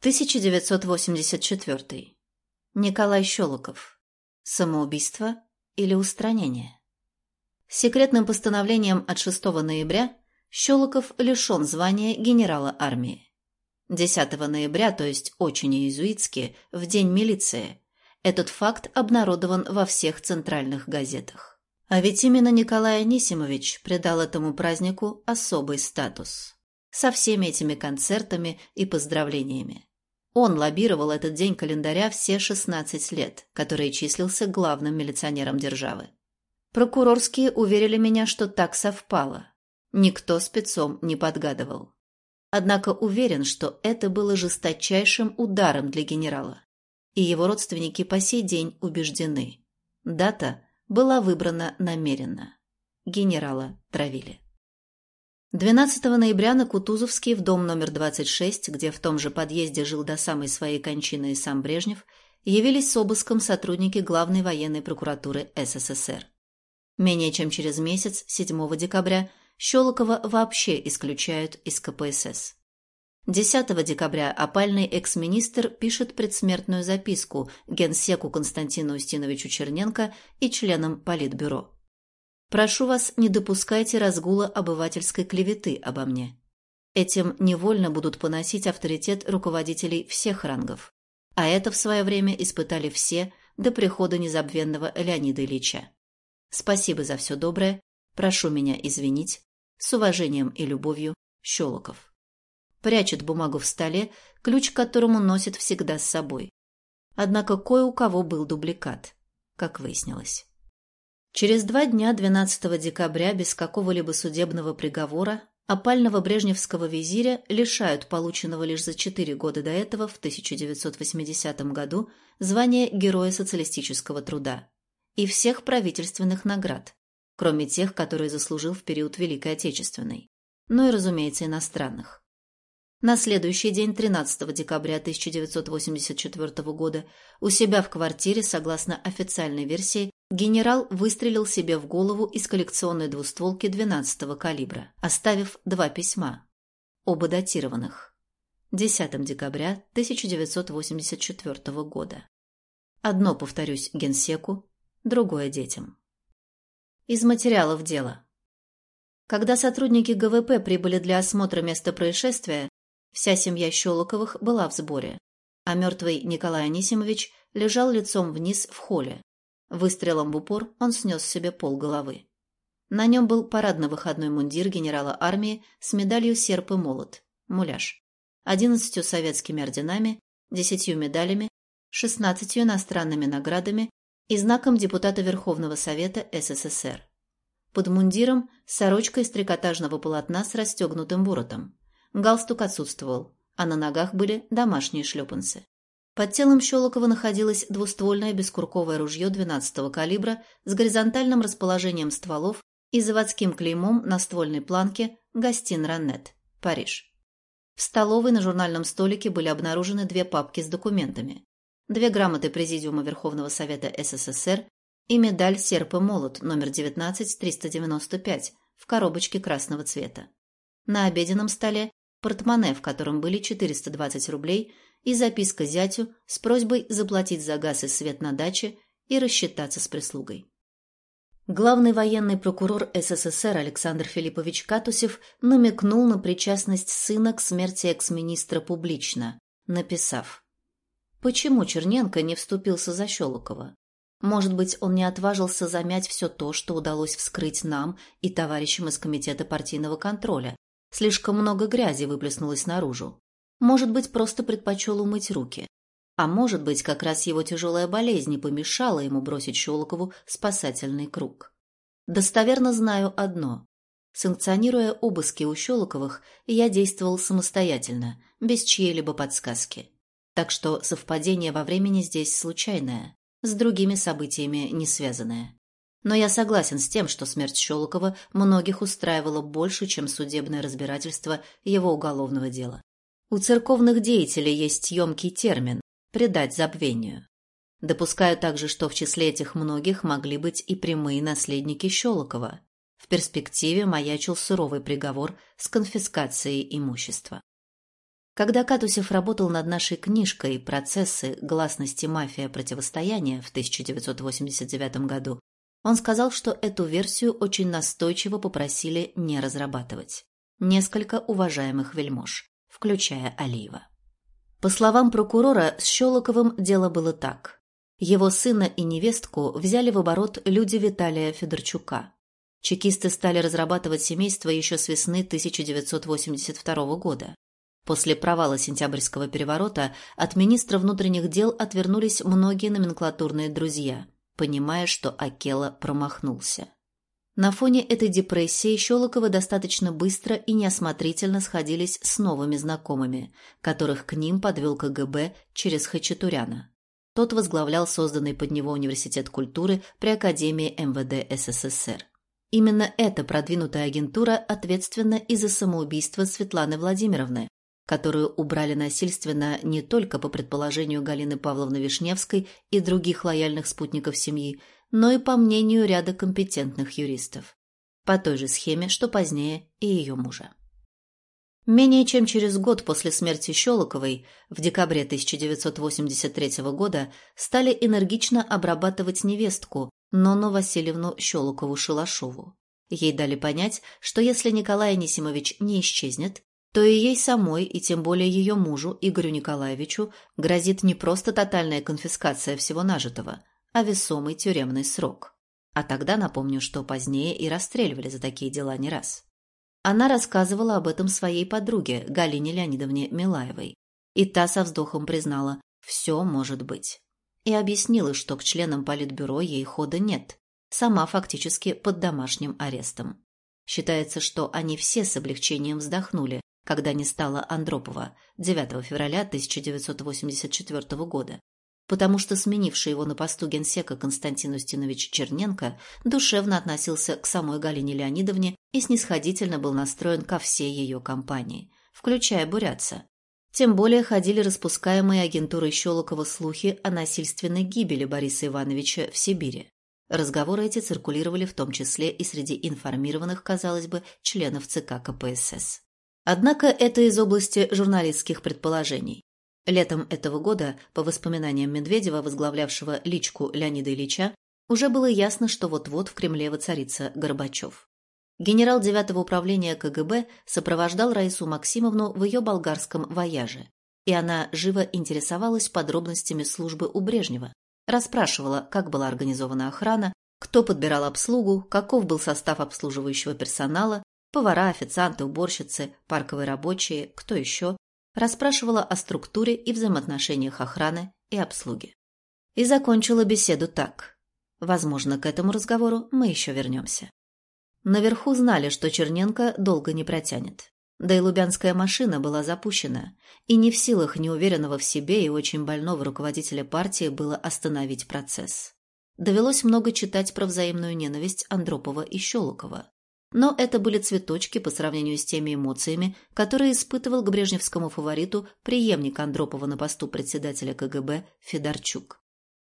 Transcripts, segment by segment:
1984. Николай Щелоков. Самоубийство или устранение? Секретным постановлением от 6 ноября Щелоков лишен звания генерала армии. 10 ноября, то есть очень иезуитски, в День милиции, этот факт обнародован во всех центральных газетах. А ведь именно Николай Анисимович придал этому празднику особый статус. Со всеми этими концертами и поздравлениями. Он лоббировал этот день календаря все 16 лет, который числился главным милиционером державы. Прокурорские уверили меня, что так совпало. Никто спецом не подгадывал. Однако уверен, что это было жесточайшим ударом для генерала. И его родственники по сей день убеждены. Дата была выбрана намеренно. Генерала травили. 12 ноября на Кутузовский в дом номер 26, где в том же подъезде жил до самой своей кончины и сам Брежнев, явились с обыском сотрудники главной военной прокуратуры СССР. Менее чем через месяц, 7 декабря, Щелокова вообще исключают из КПСС. 10 декабря опальный экс-министр пишет предсмертную записку генсеку Константину Устиновичу Черненко и членам Политбюро. Прошу вас, не допускайте разгула обывательской клеветы обо мне. Этим невольно будут поносить авторитет руководителей всех рангов. А это в свое время испытали все до прихода незабвенного Леонида Ильича. Спасибо за все доброе. Прошу меня извинить. С уважением и любовью, Щелоков. Прячет бумагу в столе, ключ к которому носит всегда с собой. Однако кое у кого был дубликат, как выяснилось. Через два дня, 12 декабря, без какого-либо судебного приговора, опального брежневского визиря лишают полученного лишь за четыре года до этого, в 1980 году, звания Героя социалистического труда и всех правительственных наград, кроме тех, которые заслужил в период Великой Отечественной, ну и, разумеется, иностранных. На следующий день, 13 декабря 1984 года, у себя в квартире, согласно официальной версии, генерал выстрелил себе в голову из коллекционной двустволки 12-го калибра, оставив два письма, оба датированных. 10 декабря 1984 года. Одно, повторюсь, генсеку, другое детям. Из материалов дела. Когда сотрудники ГВП прибыли для осмотра места происшествия, Вся семья Щелоковых была в сборе, а мертвый Николай Анисимович лежал лицом вниз в холле. Выстрелом в упор он снес себе пол головы. На нем был парадно-выходной мундир генерала армии с медалью «Серп и молот» – муляж, одиннадцатью советскими орденами, десятью медалями, шестнадцатью иностранными наградами и знаком депутата Верховного Совета СССР. Под мундиром сорочка из трикотажного полотна с расстегнутым воротом. Галстук отсутствовал, а на ногах были домашние шлепанцы. Под телом Щелокова находилось двуствольное бескурковое ружье 12-го калибра с горизонтальным расположением стволов и заводским клеймом на ствольной планке «Гастин Раннет», Париж. В столовой на журнальном столике были обнаружены две папки с документами. Две грамоты Президиума Верховного Совета СССР и медаль «Серп и молот» номер 19-395 в коробочке красного цвета. На обеденном столе портмоне, в котором были 420 рублей, и записка зятю с просьбой заплатить за газ и свет на даче и рассчитаться с прислугой. Главный военный прокурор СССР Александр Филиппович Катусев намекнул на причастность сына к смерти экс-министра публично, написав «Почему Черненко не вступился за Щелокова? Может быть, он не отважился замять все то, что удалось вскрыть нам и товарищам из Комитета партийного контроля, Слишком много грязи выплеснулось наружу. Может быть, просто предпочел умыть руки. А может быть, как раз его тяжелая болезнь не помешала ему бросить Щелокову спасательный круг. Достоверно знаю одно. Санкционируя обыски у Щелоковых, я действовал самостоятельно, без чьей-либо подсказки. Так что совпадение во времени здесь случайное, с другими событиями не связанное. Но я согласен с тем, что смерть Щелокова многих устраивала больше, чем судебное разбирательство его уголовного дела. У церковных деятелей есть емкий термин «предать забвению». Допускаю также, что в числе этих многих могли быть и прямые наследники Щелокова. В перспективе маячил суровый приговор с конфискацией имущества. Когда Катусев работал над нашей книжкой «Процессы. Гласности. Мафия. Противостояние» в 1989 году, он сказал, что эту версию очень настойчиво попросили не разрабатывать. Несколько уважаемых вельмож, включая Алиева. По словам прокурора, с Щелоковым дело было так. Его сына и невестку взяли в оборот люди Виталия Федорчука. Чекисты стали разрабатывать семейство еще с весны 1982 года. После провала сентябрьского переворота от министра внутренних дел отвернулись многие номенклатурные друзья, понимая, что Акела промахнулся. На фоне этой депрессии Щелокова достаточно быстро и неосмотрительно сходились с новыми знакомыми, которых к ним подвел КГБ через Хачатуряна. Тот возглавлял созданный под него Университет культуры при Академии МВД СССР. Именно эта продвинутая агентура ответственна и за самоубийство Светланы Владимировны, которую убрали насильственно не только по предположению Галины Павловны Вишневской и других лояльных спутников семьи, но и по мнению ряда компетентных юристов. По той же схеме, что позднее и ее мужа. Менее чем через год после смерти Щелоковой, в декабре 1983 года, стали энергично обрабатывать невестку Нону Васильевну Щелокову-Шалашову. Ей дали понять, что если Николай Анисимович не исчезнет, то и ей самой, и тем более ее мужу, Игорю Николаевичу, грозит не просто тотальная конфискация всего нажитого, а весомый тюремный срок. А тогда напомню, что позднее и расстреливали за такие дела не раз. Она рассказывала об этом своей подруге, Галине Леонидовне Милаевой. И та со вздохом признала «все может быть». И объяснила, что к членам Политбюро ей хода нет, сама фактически под домашним арестом. Считается, что они все с облегчением вздохнули, когда не стало Андропова 9 февраля 1984 года, потому что сменивший его на посту генсека Константин Устинович Черненко душевно относился к самой Галине Леонидовне и снисходительно был настроен ко всей ее компании, включая бурятца. Тем более ходили распускаемые агентурой Щелокова слухи о насильственной гибели Бориса Ивановича в Сибири. Разговоры эти циркулировали в том числе и среди информированных, казалось бы, членов ЦК КПСС. Однако это из области журналистских предположений. Летом этого года, по воспоминаниям Медведева, возглавлявшего личку Леонида Ильича, уже было ясно, что вот-вот в Кремле воцарится Горбачев. Генерал 9 управления КГБ сопровождал Раису Максимовну в ее болгарском вояже, и она живо интересовалась подробностями службы у Брежнева, расспрашивала, как была организована охрана, кто подбирал обслугу, каков был состав обслуживающего персонала, Повара, официанты, уборщицы, парковые рабочие, кто еще, расспрашивала о структуре и взаимоотношениях охраны и обслуги. И закончила беседу так. Возможно, к этому разговору мы еще вернемся. Наверху знали, что Черненко долго не протянет. Да и лубянская машина была запущена, и не в силах неуверенного в себе и очень больного руководителя партии было остановить процесс. Довелось много читать про взаимную ненависть Андропова и Щелокова. Но это были цветочки по сравнению с теми эмоциями, которые испытывал к брежневскому фавориту преемник Андропова на посту председателя КГБ Федорчук.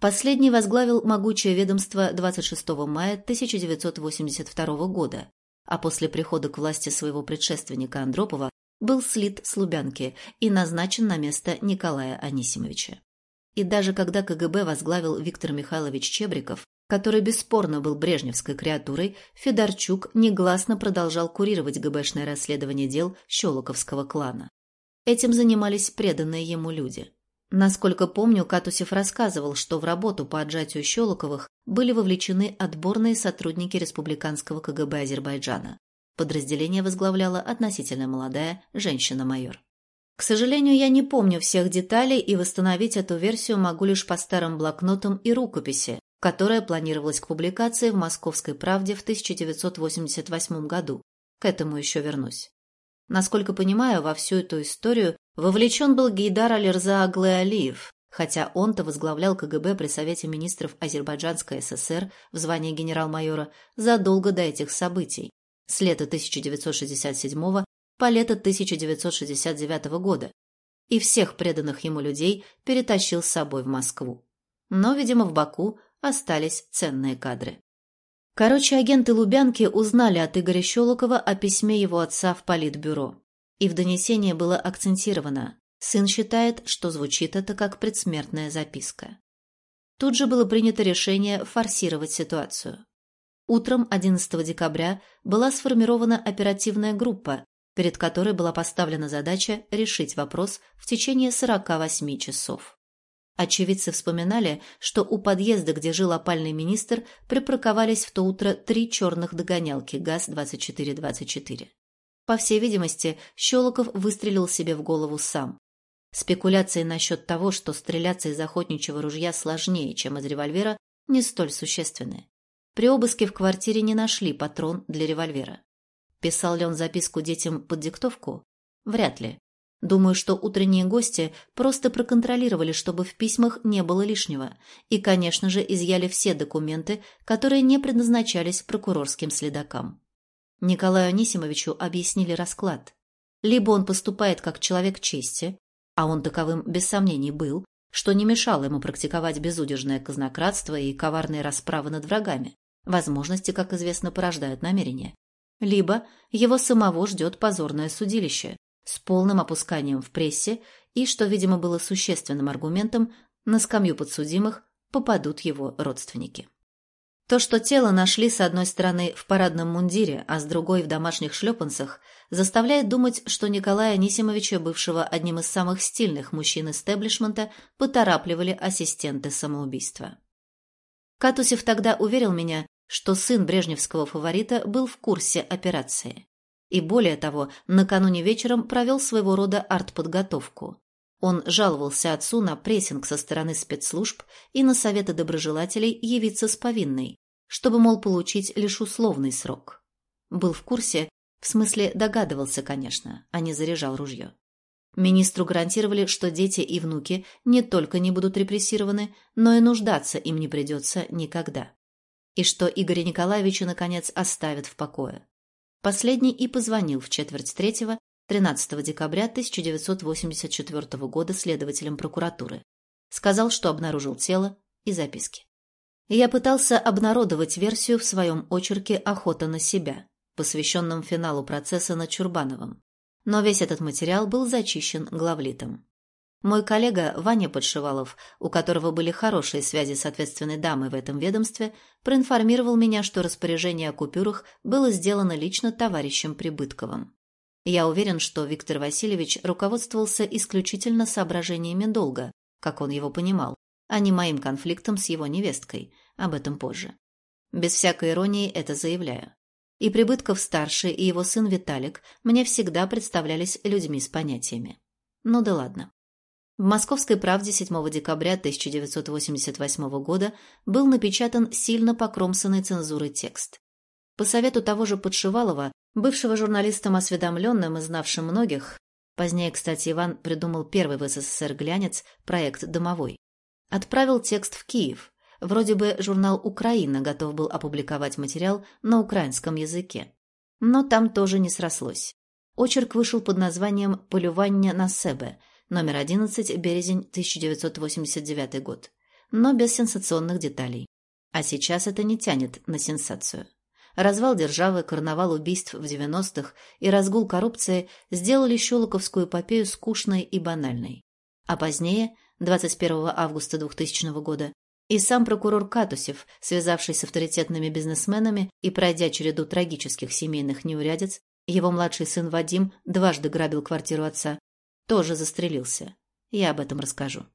Последний возглавил могучее ведомство 26 мая 1982 года, а после прихода к власти своего предшественника Андропова был слит с Лубянки и назначен на место Николая Анисимовича. И даже когда КГБ возглавил Виктор Михайлович Чебриков, который бесспорно был брежневской креатурой, Федорчук негласно продолжал курировать ГБшное расследование дел Щелоковского клана. Этим занимались преданные ему люди. Насколько помню, Катусев рассказывал, что в работу по отжатию Щелоковых были вовлечены отборные сотрудники республиканского КГБ Азербайджана. Подразделение возглавляла относительно молодая женщина-майор. К сожалению, я не помню всех деталей и восстановить эту версию могу лишь по старым блокнотам и рукописи, которая планировалась к публикации в «Московской правде» в 1988 году. К этому еще вернусь. Насколько понимаю, во всю эту историю вовлечен был Гейдар Алирза Аглы хотя он-то возглавлял КГБ при Совете министров Азербайджанской ССР в звании генерал-майора задолго до этих событий, с лета 1967 по лето 1969 года, и всех преданных ему людей перетащил с собой в Москву. Но, видимо, в Баку остались ценные кадры. Короче, агенты Лубянки узнали от Игоря Щелокова о письме его отца в Политбюро. И в донесении было акцентировано «Сын считает, что звучит это как предсмертная записка». Тут же было принято решение форсировать ситуацию. Утром 11 декабря была сформирована оперативная группа, перед которой была поставлена задача решить вопрос в течение 48 часов. Очевидцы вспоминали, что у подъезда, где жил опальный министр, припарковались в то утро три черных догонялки ГАЗ-2424. По всей видимости, Щелоков выстрелил себе в голову сам. Спекуляции насчет того, что стреляться из охотничьего ружья сложнее, чем из револьвера, не столь существенны. При обыске в квартире не нашли патрон для револьвера. Писал ли он записку детям под диктовку? Вряд ли. Думаю, что утренние гости просто проконтролировали, чтобы в письмах не было лишнего, и, конечно же, изъяли все документы, которые не предназначались прокурорским следакам. Николаю Анисимовичу объяснили расклад. Либо он поступает как человек чести, а он таковым без сомнений был, что не мешало ему практиковать безудержное казнократство и коварные расправы над врагами. Возможности, как известно, порождают намерения. Либо его самого ждет позорное судилище, с полным опусканием в прессе и, что, видимо, было существенным аргументом, на скамью подсудимых попадут его родственники. То, что тело нашли с одной стороны в парадном мундире, а с другой в домашних шлепанцах, заставляет думать, что Николая Анисимовича, бывшего одним из самых стильных мужчин истеблишмента, поторапливали ассистенты самоубийства. Катусев тогда уверил меня, что сын брежневского фаворита был в курсе операции. И более того, накануне вечером провел своего рода артподготовку. Он жаловался отцу на прессинг со стороны спецслужб и на советы доброжелателей явиться с повинной, чтобы, мол, получить лишь условный срок. Был в курсе, в смысле догадывался, конечно, а не заряжал ружье. Министру гарантировали, что дети и внуки не только не будут репрессированы, но и нуждаться им не придется никогда. И что Игоря Николаевича, наконец, оставят в покое. Последний и позвонил в четверть третьего 13 декабря 1984 года следователем прокуратуры. Сказал, что обнаружил тело и записки. Я пытался обнародовать версию в своем очерке «Охота на себя», посвященном финалу процесса над Чурбановым. Но весь этот материал был зачищен главлитом. Мой коллега Ваня Подшивалов, у которого были хорошие связи с ответственной дамой в этом ведомстве, проинформировал меня, что распоряжение о купюрах было сделано лично товарищем Прибытковым. Я уверен, что Виктор Васильевич руководствовался исключительно соображениями долга, как он его понимал, а не моим конфликтом с его невесткой, об этом позже. Без всякой иронии это заявляю. И Прибытков-старший, и его сын Виталик мне всегда представлялись людьми с понятиями. Ну да ладно. В «Московской правде» 7 декабря 1988 года был напечатан сильно покромсанный цензурой текст. По совету того же Подшивалова, бывшего журналистом осведомленным и знавшим многих, позднее, кстати, Иван придумал первый в СССР глянец, проект «Домовой», отправил текст в Киев. Вроде бы журнал «Украина» готов был опубликовать материал на украинском языке. Но там тоже не срослось. Очерк вышел под названием «Полювання на себе», номер 11, березень 1989 год, но без сенсационных деталей. А сейчас это не тянет на сенсацию. Развал державы, карнавал убийств в 90-х и разгул коррупции сделали Щелоковскую эпопею скучной и банальной. А позднее, 21 августа 2000 года, и сам прокурор Катусев, связавшись с авторитетными бизнесменами и пройдя череду трагических семейных неурядиц, его младший сын Вадим дважды грабил квартиру отца, тоже застрелился. Я об этом расскажу.